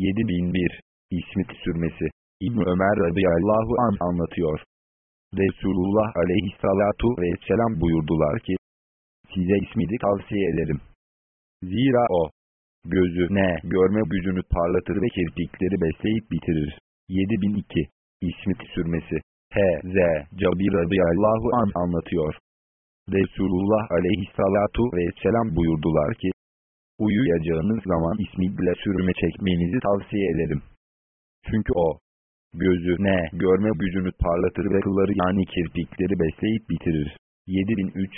7001 İsmit sürmesi İbn Ömer radıyallahu an anlatıyor. Resulullah aleyhissalatu vesselam buyurdular ki, size ismidi tavsiye ederim. Zira o, gözü ne görme gücünü parlatır ve kirpikleri besleyip bitirir. 7002 İsmit sürmesi H.Z. Cabir radıyallahu an anlatıyor. Resulullah aleyhissalatu vesselam buyurdular ki, uyuyacağınız zaman ismiyle sürme çekmenizi tavsiye ederim. Çünkü o, gözü ne görme gücünü parlatır ve kılları yani kirpikleri besleyip bitirir. 7003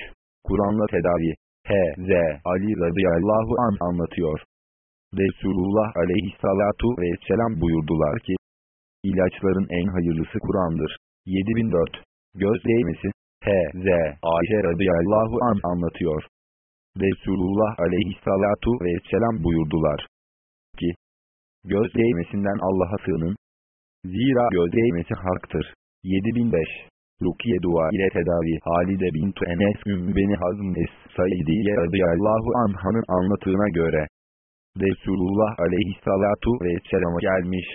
Kur'an'la tedavi H.Z. Ali radıyallahu an anlatıyor. Resulullah aleyhissalatu vesselam buyurdular ki, ilaçların en hayırlısı Kur'an'dır. 7004 Göz değmesi H.Z. Ayşe radıyallahu an anlatıyor. Resulullah aleyhissalatu vesselam buyurdular ki, göz değmesinden Allah'a sığının. Zira göz değmesi haktır. 7005 Rukiye dua ile tedavi Halide bintu Enes Ümmü Beni Hazm Es-Saidiye radıyallahu anhanın anlatığına göre Resulullah aleyhissalatu vesselama gelmiş.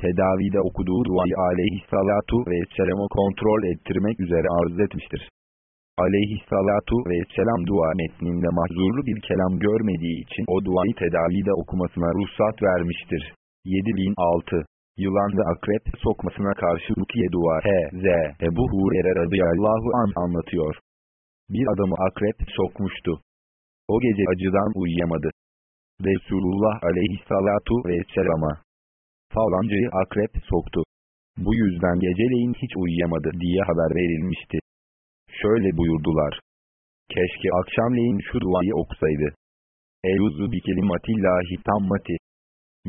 Tedavide okuduğu duayı aleyhissalatu vesselama kontrol ettirmek üzere arz etmiştir. Aleyhissalatu vesselam dua metninde mahzurlu bir kelam görmediği için o duayı tedavide okumasına ruhsat vermiştir. 7006 Yılan ve akrep sokmasına karşı rukiye dua H.Z. Ebu Hurer'e radıyallahu an anlatıyor. Bir adamı akrep sokmuştu. O gece acıdan uyuyamadı. Resulullah aleyhissalatu vesselama falancayı akrep soktu. Bu yüzden geceleyin hiç uyuyamadı diye haber verilmişti. Şöyle buyurdular. Keşke akşamleyin şu duayı okusaydı. Eyuzu bi kelimatillahi tammati.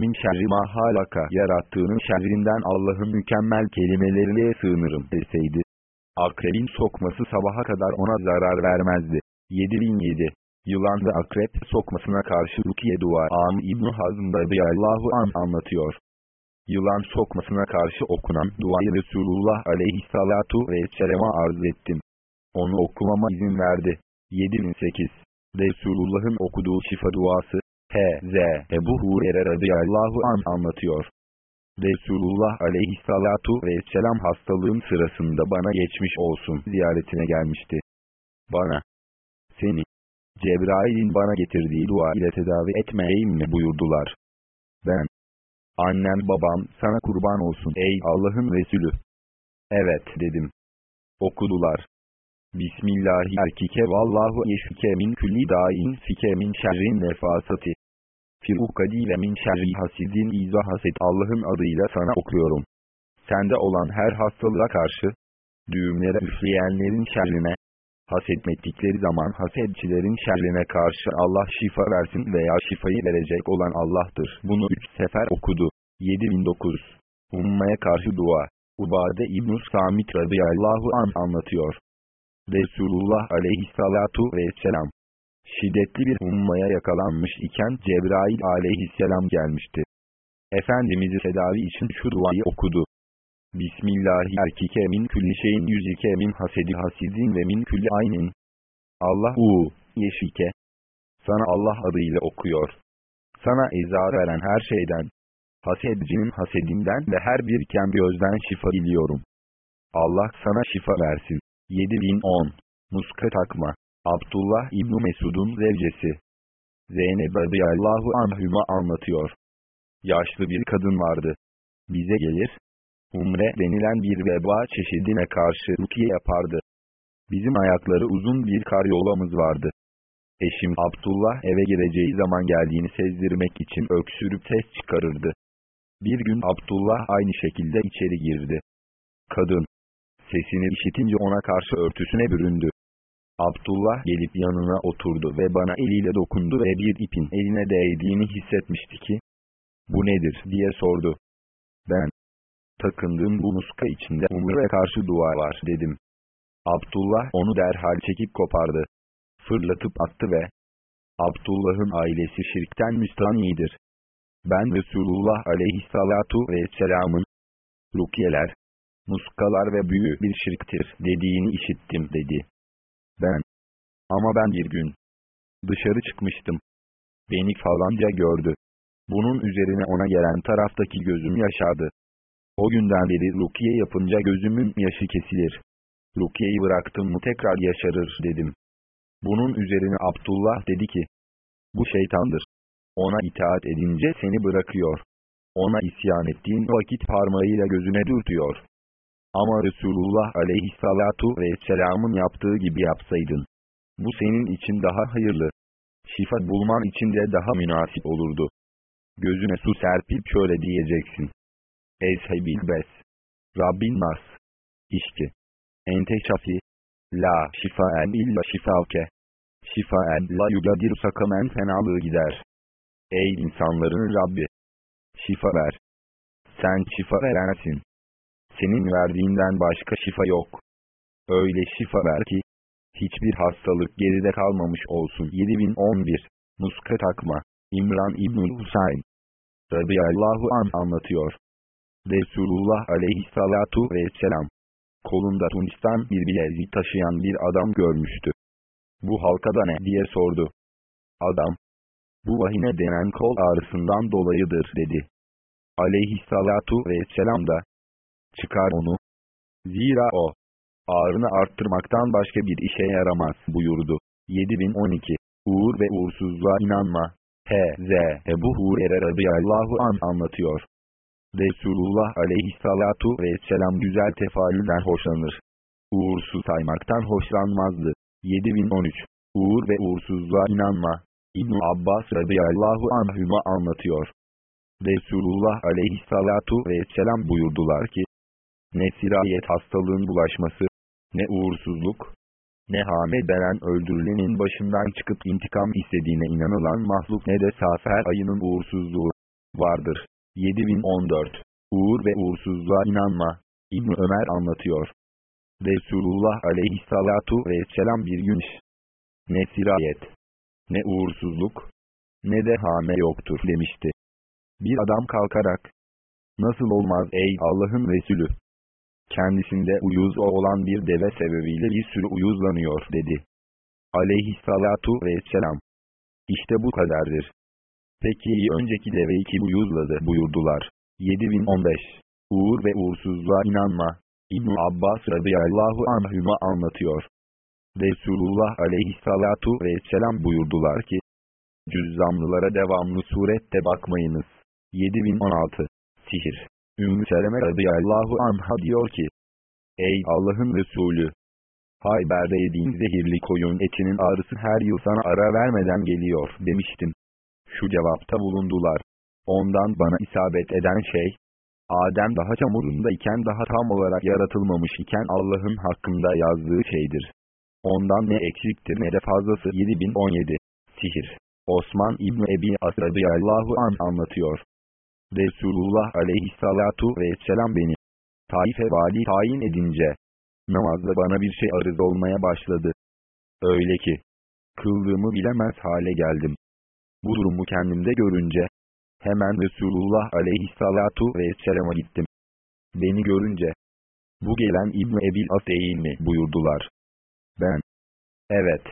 Min şerri ma halaka yarattığının şerrinden Allah'ın mükemmel kelimeleriyle sığınırım deseydi. Akrebin sokması sabaha kadar ona zarar vermezdi. 7007 Yılan ve akrep sokmasına karşı rukiye dua Am İbn-i Hazm radıyallahu an anlatıyor. Yılan sokmasına karşı okunan duayı Resulullah aleyhissalatu vesselam'a arz ettim. Onu okumama izin verdi. 7008 Resulullah'ın okuduğu şifa duası H.Z. Ebu Hurer'e radıyallahu an anlatıyor. Resulullah aleyhissalatu vesselam hastalığım sırasında bana geçmiş olsun ziyaretine gelmişti. Bana, seni, Cebrail'in bana getirdiği dua ile tedavi etmeyeyim mi buyurdular. Ben, annem babam sana kurban olsun ey Allah'ın Resulü. Evet dedim. Okudular. Bismillahi erkike vallahu yeşfike min külli dain fike min şerrin nefasati. Firukadi ve min şerri hasidin izah haset Allah'ın adıyla sana okuyorum. Sende olan her hastalığa karşı, düğümlere üfleyenlerin şerrine, hasetmettikleri zaman hasedçilerin şerrine karşı Allah şifa versin veya şifayı verecek olan Allah'tır. Bunu üç sefer okudu. 7009 Ummaya karşı dua Ubade İbn-i Samit radıyallahu an anlatıyor. Resulullah aleyhissalatu vesselam şiddetli bir ummaya yakalanmış iken Cebrail aleyhisselam gelmişti. Efendimiz'i tedavi için şu duayı okudu. Bismillahi erkike min külli şeyin yüzike min hasedi hasidin ve min külli aynin. Allah u, yeşike. Sana Allah adıyla okuyor. Sana eza veren her şeyden, hasedcinin hasedinden ve her bir kem gözden şifa diliyorum. Allah sana şifa versin. 7010 Muska takma Abdullah İbn Mesud'un zevcesi Zeynep radıyallahu anhüma anlatıyor. Yaşlı bir kadın vardı. Bize gelir, umre denilen bir veba çeşidine karşı rukiye yapardı. Bizim ayakları uzun bir kar yolamız vardı. Eşim Abdullah eve gireceği zaman geldiğini sezdirmek için öksürüp ses çıkarırdı. Bir gün Abdullah aynı şekilde içeri girdi. Kadın, sesini işitince ona karşı örtüsüne büründü. Abdullah gelip yanına oturdu ve bana eliyle dokundu ve bir ipin eline değdiğini hissetmişti ki, bu nedir diye sordu. Ben, takındığım bu muska içinde umre karşı dua var dedim. Abdullah onu derhal çekip kopardı. Fırlatıp attı ve Abdullah'ın ailesi şirkten müstanidir. Ben Resulullah aleyhissalatu vesselamın rukiyeler, muskalar ve büyü bir şirktir dediğini işittim dedi. Ben, ama ben bir gün dışarı çıkmıştım. Beni falanca gördü. Bunun üzerine ona gelen taraftaki gözüm yaşardı. O günden beri rukiye yapınca gözümün yaşı kesilir. Rukiye'yi bıraktım mı tekrar yaşarır dedim. Bunun üzerine Abdullah dedi ki, bu şeytandır. Ona itaat edince seni bırakıyor. Ona isyan ettiğin vakit parmağıyla gözüne dürtüyor. Ama Resulullah aleyhissalatu vesselamın yaptığı gibi yapsaydın. Bu senin için daha hayırlı. Şifa bulman için de daha münasip olurdu. Gözüne su serpip şöyle diyeceksin. Ezhebil bes. Rabbin nas. İşki. Ente şafi. La şifaen illa şifavke. Şifaen la yugadir sakamen fenalığı gider. Ey insanların Rabbi! Şifa ver. Sen şifa verensin. Senin verdiğinden başka şifa yok. Öyle şifa ver ki, hiçbir hastalık geride kalmamış olsun. 7011 Muska takma İmran İbnül Husayn radıyallahu an anlatıyor. Resulullah aleyhissalatu vesselam kolunda Tunis'ten bir bilezik taşıyan bir adam görmüştü. Bu halkada ne diye sordu. Adam, bu vahine denen kol ağrısından dolayıdır dedi. Aleyhissalatu vesselam da, çıkar onu. Zira o, ağrını arttırmaktan başka bir işe yaramaz buyurdu. 7012 Uğur ve uğursuzluğa inanma. H.Z. Ebu Hurer'e radıyallahu an anlatıyor. Resulullah aleyhissalatu vesselam güzel tefalülden hoşlanır. Uğursuz saymaktan hoşlanmazdı. 7013 Uğur ve uğursuzluğa inanma. İbn Abbas radıyallahu anhüma anlatıyor. Resulullah aleyhissalatu vesselam buyurdular ki, ne sirayet hastalığın bulaşması, ne uğursuzluk, ne hame denen öldürülenin başından çıkıp intikam istediğine inanılan mahluk ne de safer ayının uğursuzluğu vardır. 7014 Uğur ve uğursuzluğa inanma. İbn Ömer anlatıyor. Resulullah aleyhissalatu vesselam bir gün ne sirayet, ne uğursuzluk, ne de hame yoktur demişti. Bir adam kalkarak, nasıl olmaz ey Allah'ın Resulü, kendisinde uyuz olan bir deve sebebiyle bir sürü uyuzlanıyor dedi. Aleyhissalatu vesselam. İşte bu kadardır. Peki önceki deveyi kim uyuzladı buyurdular. 7015 Uğur ve uğursuzluğa inanma. İbn Abbas radıyallahu anhüma anlatıyor. Resulullah aleyhissalatu vesselam buyurdular ki, cüzzamlılara devamlı surette bakmayınız. 7016 Sihir Ümmü Seleme radıyallahu anha diyor ki, Ey Allah'ın Resulü! Hayber'de yediğin zehirli koyun etinin ağrısı her yıl sana ara vermeden geliyor demiştim. Şu cevapta bulundular. Ondan bana isabet eden şey, Adem daha çamurunda iken daha tam olarak yaratılmamış iken Allah'ın hakkında yazdığı şeydir. Ondan ne eksiktir ne de fazlası 7017. Sihir. Osman İbni Ebi As radıyallahu an anlatıyor. Resulullah aleyhissalatu vesselam beni Taif'e vali tayin edince namazda bana bir şey arız olmaya başladı. Öyle ki kıldığımı bilemez hale geldim. Bu durumu kendimde görünce hemen Resulullah aleyhissalatu vesselama gittim. Beni görünce bu gelen İbn Ebil As değil mi buyurdular. Ben evet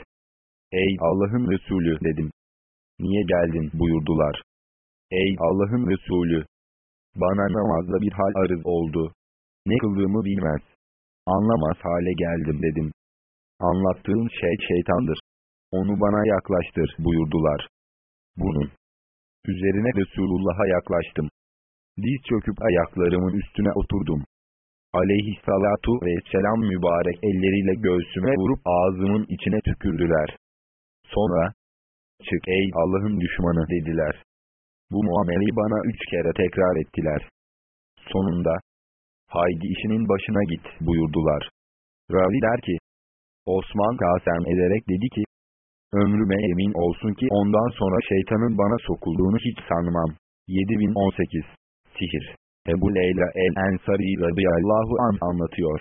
ey Allah'ın Resulü dedim. Niye geldin buyurdular. Ey Allah'ın Resulü! Bana namazda bir hal arız oldu. Ne kıldığımı bilmez. Anlamaz hale geldim dedim. Anlattığın şey şeytandır. Onu bana yaklaştır buyurdular. Bunun üzerine Resulullah'a yaklaştım. Diz çöküp ayaklarımın üstüne oturdum. Aleyhissalatu vesselam mübarek elleriyle göğsüme vurup ağzımın içine tükürdüler. Sonra, çık ey Allah'ın düşmanı dediler. Bu muameleyi bana üç kere tekrar ettiler. Sonunda, haydi işinin başına git buyurdular. Ravi der ki, Osman kasem ederek dedi ki, ömrüme emin olsun ki ondan sonra şeytanın bana sokulduğunu hiç sanmam. 7018 Sihir Ebu Leyla el-Ensari radıyallahu an anlatıyor.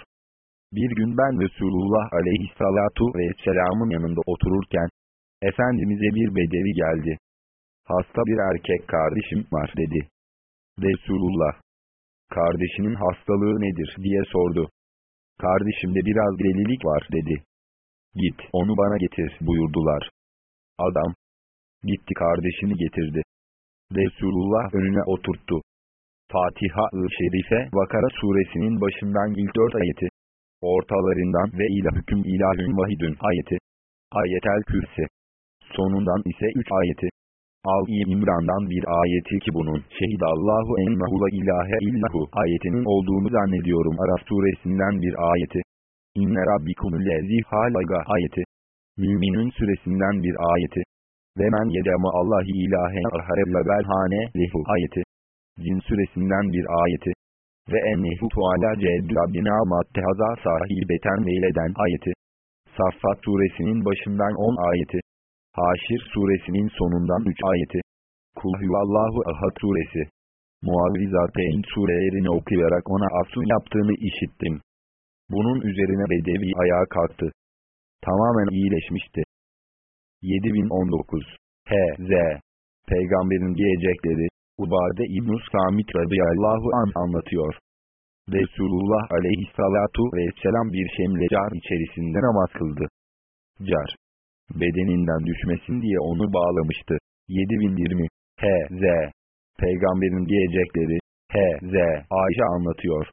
Bir gün ben Resulullah aleyhissalatu vesselamın yanında otururken, Efendimiz'e bir bedevi geldi. Hasta bir erkek kardeşim var dedi. Resulullah. Kardeşinin hastalığı nedir diye sordu. Kardeşimde biraz delilik var dedi. Git onu bana getir buyurdular. Adam. Gitti kardeşini getirdi. Resulullah önüne oturttu. Fatiha-ı Şerife Vakara suresinin başından ilk dört ayeti. Ortalarından ve ila hüküm ilahün vahidün ayeti. Ayetel Kürsi. Sonundan ise üç ayeti. Al-i İmran'dan bir ayeti ki bunun şehidallahu ennehu la ilahe illahu ayetinin olduğunu zannediyorum Araf suresinden bir ayeti. İnne rabbikumüllezi halaga ayeti. Müminün suresinden bir ayeti. Ve men yedema Allahi ilahe aharevle belhane lehu ayeti. Cin suresinden bir ayeti. Ve ennehu tuala ceddü rabbina maddehaza sahibeten veyleden ayeti. Saffat suresinin başından 10 ayeti. Haşir suresinin sonundan 3 ayeti. Kul huvallahu ahad suresi. Muavvizateyn surelerini okuyarak ona asu yaptığını işittim. Bunun üzerine Bedevi ayağa kalktı. Tamamen iyileşmişti. 7019 H.Z. Peygamberin diyecekleri, Ubade İbn-i Samit radıyallahu an anlatıyor. Resulullah aleyhissalatu vesselam bir şemle car içerisinde namaz kıldı. Car, bedeninden düşmesin diye onu bağlamıştı. 7020 H.Z. Peygamberin diyecekleri, H.Z. Ayşe anlatıyor.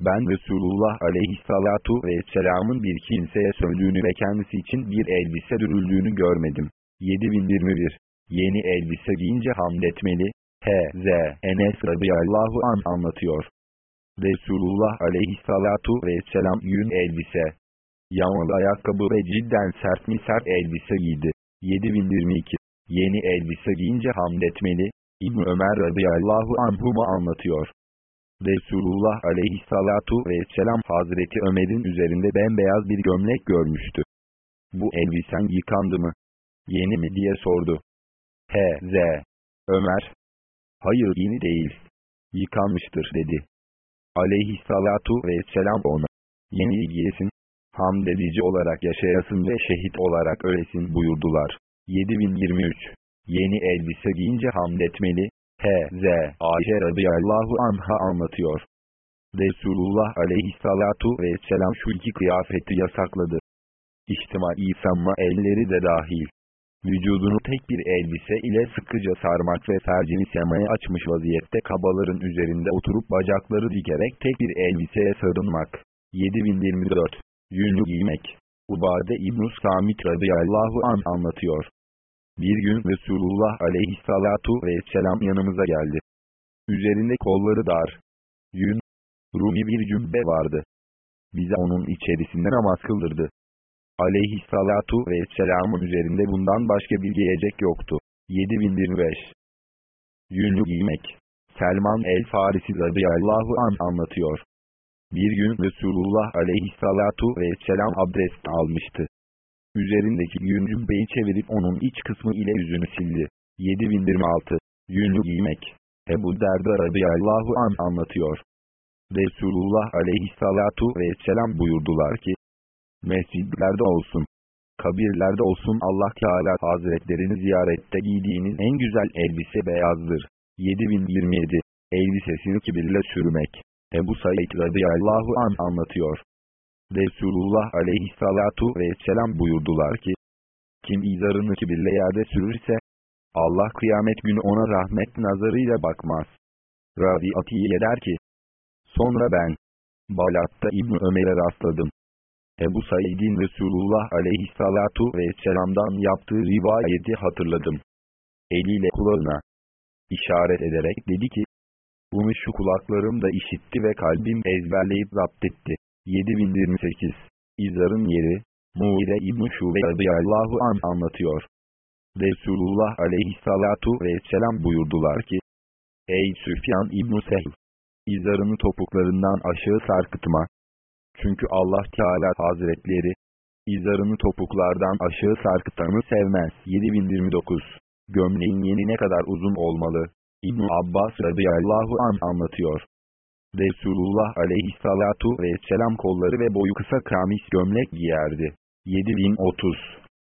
Ben Resulullah aleyhissalatu vesselamın bir kimseye söylediğini ve kendisi için bir elbise dürüldüğünü görmedim. 7021 Yeni elbise giyince hamd etmeli. H.Z. Enes radıyallahu an anlatıyor. Resulullah aleyhissalatu vesselam yün elbise, yağmalı ayakkabı ve cidden sert mi sert elbise giydi. 7022 Yeni elbise giyince hamd etmeli. İbn Ömer radıyallahu anhuma anlatıyor. Resulullah aleyhissalatu vesselam Hazreti Ömer'in üzerinde bembeyaz bir gömlek görmüştü. Bu elbisen yıkandı mı? Yeni mi diye sordu. H.Z. Ömer. Hayır yeni değil. Yıkanmıştır dedi. Aleyhissalatu vesselam ona. Yeni giyesin. Hamd edici olarak yaşayasın ve şehit olarak ölesin buyurdular. 7023 Yeni elbise giyince hamd etmeli, H.Z. Ayşe radıyallahu anha anlatıyor. Resulullah aleyhissalatu vesselam şu iki kıyafeti yasakladı. İçtimai sanma elleri de dahil. Vücudunu tek bir elbise ile sıkıca sarmak ve fercini semaya açmış vaziyette kabaların üzerinde oturup bacakları dikerek tek bir elbiseye sarılmak. 7024 Yünlü giymek. Ubade İbn-i Samit radıyallahu an anlatıyor. Bir gün Resulullah aleyhissalatu vesselam yanımıza geldi. Üzerinde kolları dar. Yün, Rumi bir cübbe vardı. Bize onun içerisinde namaz kıldırdı. Aleyhissalatu vesselamın üzerinde bundan başka bir giyecek yoktu. 7025 Yünlü giymek Selman el-Farisi radıyallahu an anlatıyor. Bir gün Resulullah aleyhissalatu vesselam abdest almıştı. Üzerindeki yün cübbeyi çevirip onun iç kısmı ile yüzünü sildi. 7026 Yünlü giymek Ebu Derda radıyallahu an anlatıyor. Resulullah aleyhissalatu vesselam buyurdular ki, Mescidlerde olsun, kabirlerde olsun Allah Teala Hazretlerini ziyarette giydiğiniz en güzel elbise beyazdır. 7027 Elbisesini kibirle sürmek Ebu Said radıyallahu an anlatıyor. Resulullah aleyhissalatu vesselam buyurdular ki, kim izarını kibirle yerde sürürse, Allah kıyamet günü ona rahmet nazarıyla bakmaz. Ravi Atiye der ki, sonra ben, Balat'ta İbn Ömer'e rastladım. Ebu Said'in Resulullah aleyhissalatu vesselam'dan yaptığı rivayeti hatırladım. Eliyle kulağına işaret ederek dedi ki, bunu şu kulaklarım da işitti ve kalbim ezberleyip zapt etti. 7028 İzar'ın yeri, Muire İbn-i Şube radıyallahu an anlatıyor. Resulullah aleyhissalatu vesselam buyurdular ki, Ey Süfyan İbn-i Sehl! İzarını topuklarından aşağı sarkıtma. Çünkü Allah Teala Hazretleri, izarını topuklardan aşağı sarkıtanı sevmez. 7029 Gömleğin yeni ne kadar uzun olmalı? İbn Abbas radıyallahu an anlatıyor. Resulullah aleyhissalatu vesselam kolları ve boyu kısa kamis gömlek giyerdi. 7030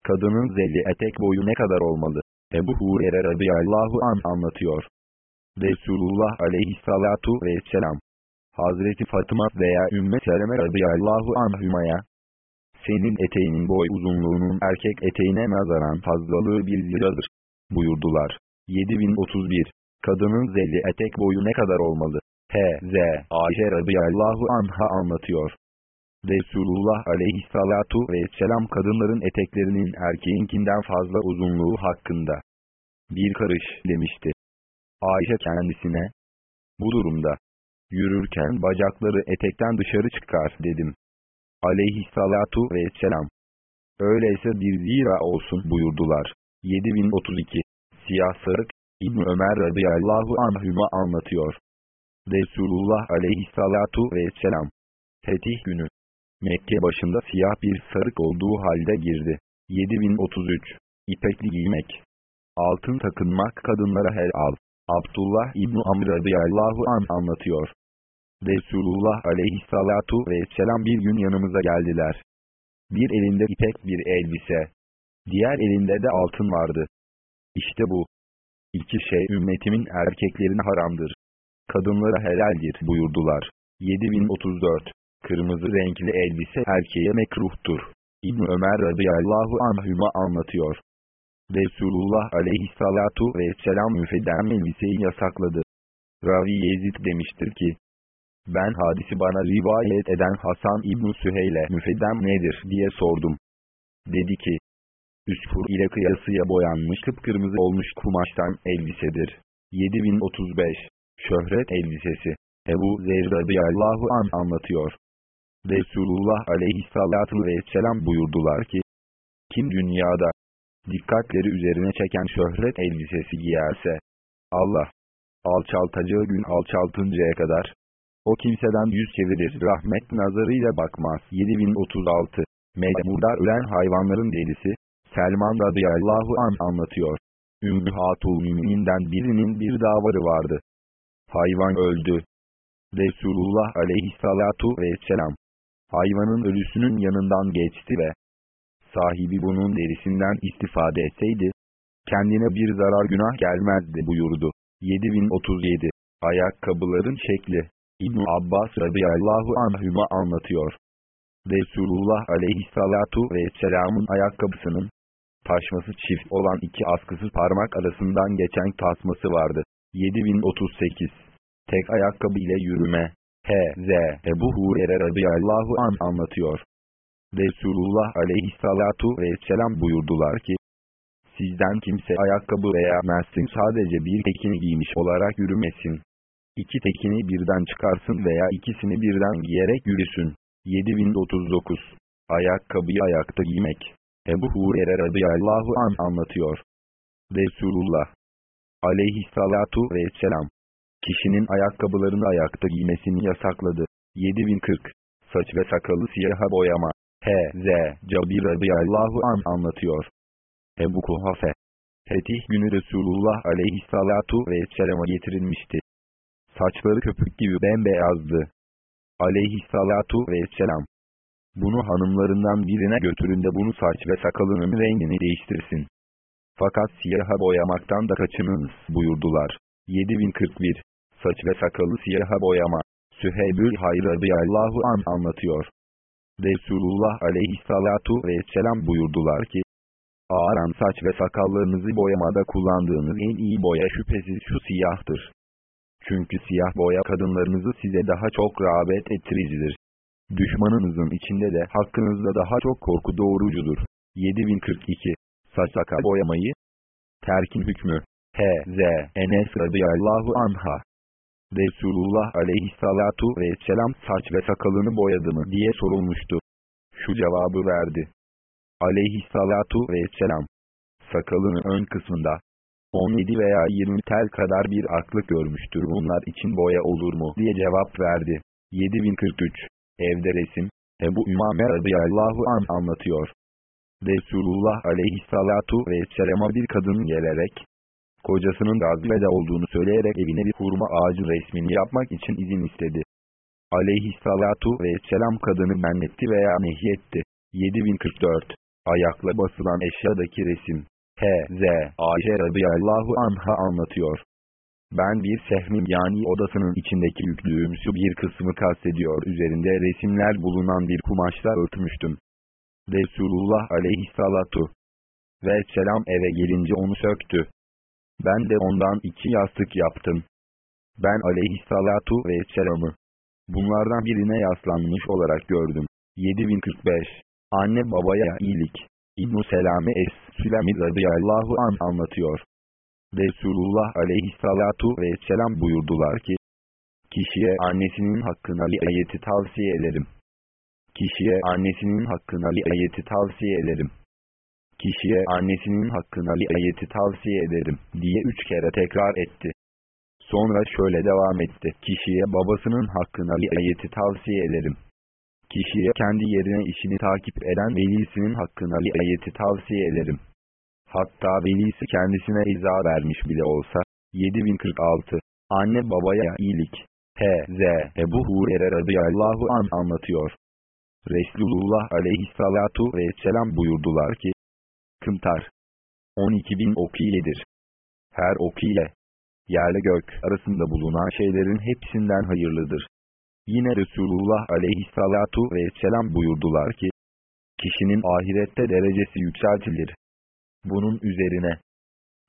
Kadının zelli etek boyu ne kadar olmalı? Ebu Hurer'e radıyallahu an anlatıyor. Resulullah aleyhissalatu vesselam Hazreti Fatıma veya Ümmü Seleme radıyallahu anhümaya senin eteğinin boy uzunluğunun erkek eteğine nazaran fazlalığı bir liradır buyurdular. 7031 Kadının zeli etek boyu ne kadar olmalı? H.Z. Ayşe radıyallahu anha anlatıyor. Resulullah aleyhissalatu vesselam kadınların eteklerinin erkeğinkinden fazla uzunluğu hakkında bir karış demişti. Ayşe kendisine, bu durumda, yürürken bacakları etekten dışarı çıkar dedim. Aleyhissalatu vesselam, öyleyse bir zira olsun buyurdular. 7032 Siyah sarık, İbn Ömer radıyallahu anhüma anlatıyor. Resulullah aleyhissalatu vesselam, Fetih günü, Mekke başında siyah bir sarık olduğu halde girdi. 7033 İpekli giymek Altın takınmak kadınlara helal. Abdullah İbni Amr radıyallahu an anlatıyor. Resulullah aleyhissalatu vesselam bir gün yanımıza geldiler. Bir elinde ipek bir elbise. Diğer elinde de altın vardı. İşte bu. İki şey ümmetimin erkeklerine haramdır. Kadınlara helaldir buyurdular. 7034 Kırmızı renkli elbise erkeğe mekruhtur. İbn Ömer radıyallahu anhüma anlatıyor. Resulullah aleyhissalatu vesselam müfedem elbiseyi yasakladı. Ravi Yezid demiştir ki, ben hadisi bana rivayet eden Hasan İbn Süheyl'e müfedem nedir diye sordum. Dedi ki, üsfur ile kıyasıya boyanmış kıpkırmızı olmuş kumaştan elbisedir. 7035 Şöhret elbisesi Ebu Zer radıyallahu an anlatıyor. Resulullah aleyhissalatu vesselam buyurdular ki, kim dünyada dikkatleri üzerine çeken şöhret elbisesi giyerse, Allah, alçaltacağı gün alçaltıncaya kadar, o kimseden yüz çevirir rahmet nazarıyla bakmaz. 7036 Mecburda ölen hayvanların delisi, Selman radıyallahu an anlatıyor. Ümmü Hatul Mümin'inden birinin bir davarı vardı. Hayvan öldü. Resulullah aleyhissalatu vesselam, hayvanın ölüsünün yanından geçti ve sahibi bunun derisinden istifade etseydi, kendine bir zarar günah gelmezdi buyurdu. 7037 Ayakkabıların şekli İbn Abbas radıyallahu anhüma anlatıyor. Resulullah aleyhissalatu vesselamın ayakkabısının taşması çift olan iki askısı parmak arasından geçen tasması vardı. 7038 Tek ayakkabı ile yürüme H.Z. Ebu Hurer'e radıyallahu an anlatıyor. Resulullah aleyhissalatu vesselam buyurdular ki, Sizden kimse ayakkabı veya mestin sadece bir tekini giymiş olarak yürümesin. İki tekini birden çıkarsın veya ikisini birden giyerek yürüsün. 7039 Ayakkabıyı ayakta giymek Ebu Hurer'e radıyallahu an anlatıyor. Resulullah aleyhissalatu vesselam kişinin ayakkabılarını ayakta giymesini yasakladı. 7040 Saç ve sakalı siyaha boyama H.Z. Cabir radıyallahu an anlatıyor. Ebu Kuhafe Fetih günü Resulullah aleyhissalatu vesselama getirilmişti. Saçları köpük gibi bembeyazdı. Aleyhissalatu vesselam. Bunu hanımlarından birine götürün de bunu saç ve sakalının rengini değiştirsin. Fakat siyaha boyamaktan da kaçınınız buyurdular. 7041 Saç ve sakalı siyaha boyama. Süheybül Hayr radıyallahu an anlatıyor. Resulullah aleyhissalatu vesselam buyurdular ki, Ağaran saç ve sakallarınızı boyamada kullandığınız en iyi boya şüphesiz şu siyahtır. Çünkü siyah boya kadınlarınızı size daha çok rağbet ettiricidir. Düşmanınızın içinde de hakkınızda daha çok korku doğurucudur. 7042 Saç sakal boyamayı Terkin hükmü H.Z. Enes radıyallahu anha Resulullah aleyhissalatu vesselam saç ve sakalını boyadı mı diye sorulmuştu. Şu cevabı verdi. Aleyhissalatu vesselam. Sakalının ön kısmında 17 veya 20 tel kadar bir aklık görmüştür bunlar için boya olur mu diye cevap verdi. 7043 Evde resim Ebu Ümame radıyallahu an anlatıyor. Resulullah aleyhissalatu vesselama bir kadın gelerek, kocasının gazvede olduğunu söyleyerek evine bir hurma ağacı resmini yapmak için izin istedi. Aleyhissalatu vesselam kadını mennetti veya nehyetti. 7044 Ayakla basılan eşyadaki resim H.Z. Ayşe radıyallahu anha anlatıyor. Ben bir sehmin yani odasının içindeki yüklüğümsü bir kısmı kastediyor üzerinde resimler bulunan bir kumaşla örtmüştüm. Resulullah aleyhissalatu ve selam eve gelince onu söktü. Ben de ondan iki yastık yaptım. Ben aleyhissalatu vesselam'ı bunlardan birine yaslanmış olarak gördüm. 7045 Anne babaya iyilik İbn-i Selame Es-Sülemi radıyallahu an anlatıyor. Resulullah aleyhissalatu vesselam buyurdular ki, Kişiye annesinin hakkına riayeti tavsiye ederim. Kişiye annesinin hakkına riayeti tavsiye ederim. Kişiye annesinin hakkına riayeti tavsiye ederim diye üç kere tekrar etti. Sonra şöyle devam etti. Kişiye babasının hakkına riayeti tavsiye ederim. Kişiye kendi yerine işini takip eden velisinin hakkına riayeti tavsiye ederim. Hatta velisi kendisine iza vermiş bile olsa. 7046 Anne babaya iyilik H.Z. Ebu Hurer'e radıyallahu an anlatıyor. Resulullah aleyhissalatu vesselam buyurdular ki, Kımtar 12 bin okiyedir. Her okiye, yerle gök arasında bulunan şeylerin hepsinden hayırlıdır. Yine Resulullah aleyhissalatu vesselam buyurdular ki, kişinin ahirette derecesi yükseltilir. Bunun üzerine,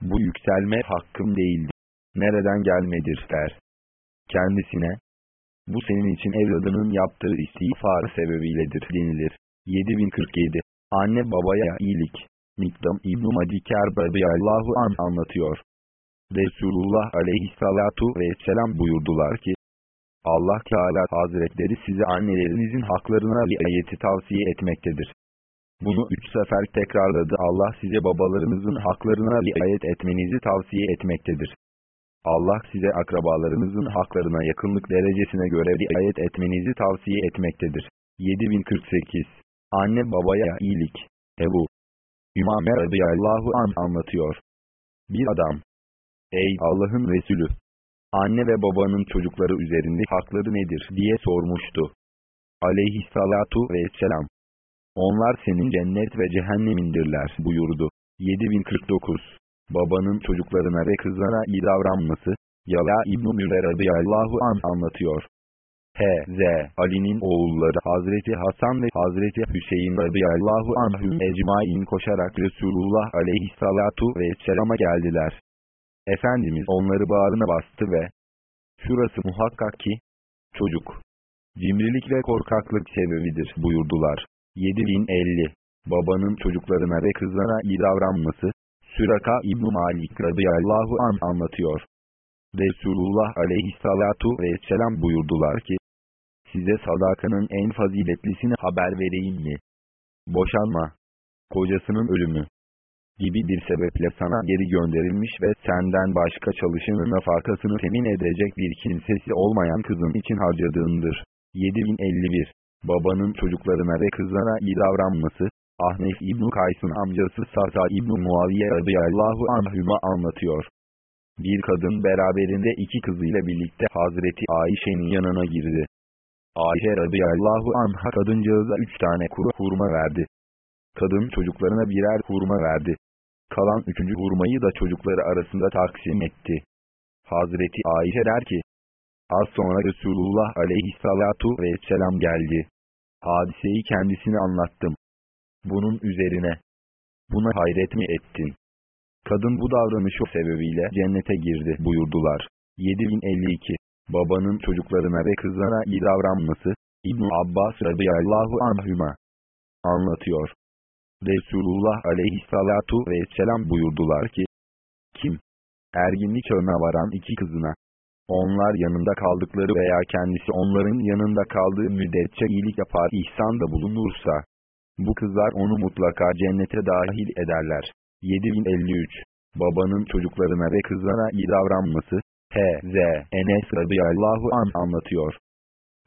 bu yükselme hakkım değildir. Nereden gelmedir der. Kendisine, bu senin için evladının yaptığı istiğfar sebebiyledir denilir. 7047 Anne babaya iyilik Mikdam İbn-i Madiker radıyallahu an anlatıyor. Resulullah aleyhissalatu vesselam buyurdular ki, Allah Teala Hazretleri size annelerinizin haklarına riayeti tavsiye etmektedir. Bunu üç sefer tekrarladı. Allah size babalarınızın haklarına riayet etmenizi tavsiye etmektedir. Allah size akrabalarınızın haklarına yakınlık derecesine göre riayet etmenizi tavsiye etmektedir. 7048 Anne babaya iyilik Ebu Ümame radıyallahu an anlatıyor. Bir adam, ey Allah'ın Resulü, anne ve babanın çocukları üzerinde hakları nedir diye sormuştu. Aleyhissalatu vesselam. Onlar senin cennet ve cehennemindirler buyurdu. 7049 Babanın çocuklarına ve kızlara iyi davranması, Yala İbn-i radıyallahu an anlatıyor. H.Z. Ali'nin oğulları Hazreti Hasan ve Hazreti Hüseyin radıyallahu anhüm ecmain koşarak Resulullah aleyhissalatu vesselama geldiler. Efendimiz onları bağrına bastı ve şurası muhakkak ki çocuk cimrilik ve korkaklık sebebidir buyurdular. 7050 Babanın çocuklarına ve kızlara iyi davranması Süraka İbn Malik radıyallahu an anlatıyor. Resulullah aleyhissalatu vesselam buyurdular ki, size sadakanın en faziletlisini haber vereyim mi? Boşanma, kocasının ölümü gibi bir sebeple sana geri gönderilmiş ve senden başka çalışanın nafakasını temin edecek bir kimsesi olmayan kızın için harcadığındır. 7051 Babanın çocuklarına ve kızlara iyi davranması, Ahnef İbn Kays'ın amcası Sasa İbn Muaviye radıyallahu anhüma anlatıyor. Bir kadın beraberinde iki kızıyla birlikte Hazreti Ayşe'nin yanına girdi. Ayşe radıyallahu anha kadıncağıza üç tane kuru hurma verdi. Kadın çocuklarına birer hurma verdi. Kalan üçüncü hurmayı da çocukları arasında taksim etti. Hazreti Ayşe der ki, Az sonra Resulullah aleyhissalatu vesselam geldi. Hadiseyi kendisine anlattım. Bunun üzerine, buna hayret mi ettin? Kadın bu davranışı sebebiyle cennete girdi buyurdular. 7052 Babanın çocuklarına ve kızlara iyi davranması, İbn Abbas radıyallahu anhüma anlatıyor. Resulullah aleyhissalatu vesselam buyurdular ki, kim, erginlik çağına varan iki kızına, onlar yanında kaldıkları veya kendisi onların yanında kaldığı müddetçe iyilik yapar ihsan da bulunursa, bu kızlar onu mutlaka cennete dahil ederler. 7053 Babanın çocuklarına ve kızlara iyi davranması, H.Z. Enes radıyallahu an anlatıyor.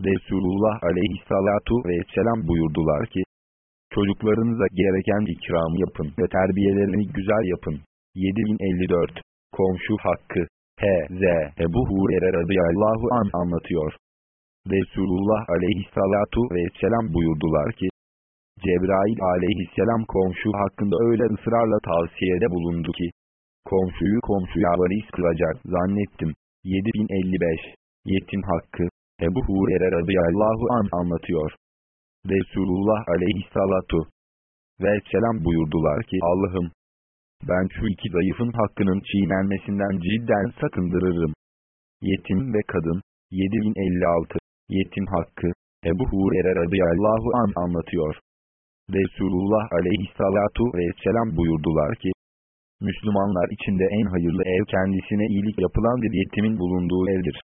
Resulullah aleyhissalatu vesselam buyurdular ki, Çocuklarınıza gereken ikramı yapın ve terbiyelerini güzel yapın. 7054 Komşu hakkı H.Z. Ebu Hurer'e radıyallahu an anlatıyor. Resulullah aleyhissalatu vesselam buyurdular ki, Cebrail aleyhisselam komşu hakkında öyle ısrarla tavsiyede bulundu ki, komşuyu komşuya varis kılacak zannettim. 7055 Yetim hakkı Ebu Hurer'e radıyallahu an anlatıyor. Resulullah aleyhissalatu ve selam buyurdular ki Allah'ım Ben şu iki zayıfın hakkının çiğnenmesinden cidden sakındırırım. Yetim ve kadın, 7056, yetim hakkı, Ebu Hurer'e radıyallahu an anlatıyor. Resulullah aleyhissalatu vesselam buyurdular ki, Müslümanlar içinde en hayırlı ev kendisine iyilik yapılan bir yetimin bulunduğu evdir.